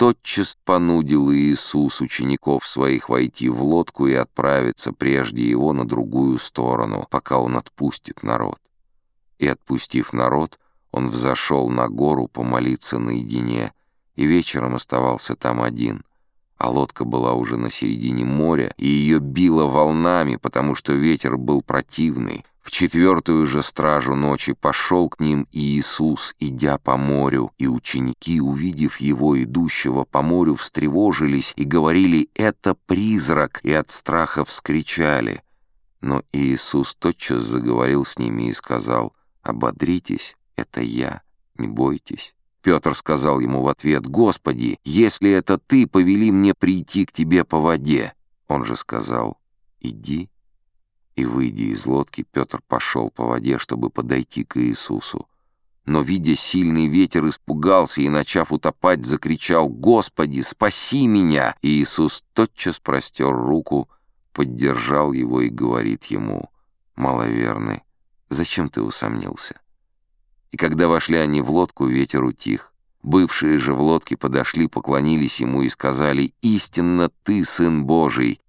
тотчас понудил Иисус учеников своих войти в лодку и отправиться прежде его на другую сторону, пока он отпустит народ. И, отпустив народ, он взошел на гору помолиться наедине, и вечером оставался там один. А лодка была уже на середине моря, и ее било волнами, потому что ветер был противный. В четвертую же стражу ночи пошел к ним Иисус, идя по морю, и ученики, увидев его, идущего по морю, встревожились и говорили «Это призрак!» и от страха вскричали. Но Иисус тотчас заговорил с ними и сказал «Ободритесь, это я, не бойтесь». Петр сказал ему в ответ, «Господи, если это ты, повели мне прийти к тебе по воде». Он же сказал, «Иди». И, выйдя из лодки, Петр пошел по воде, чтобы подойти к Иисусу. Но, видя сильный ветер, испугался и, начав утопать, закричал «Господи, спаси меня!» И Иисус тотчас простер руку, поддержал его и говорит ему «Маловерный, зачем ты усомнился?» И когда вошли они в лодку, ветер утих. Бывшие же в лодке подошли, поклонились ему и сказали «Истинно ты, Сын Божий!»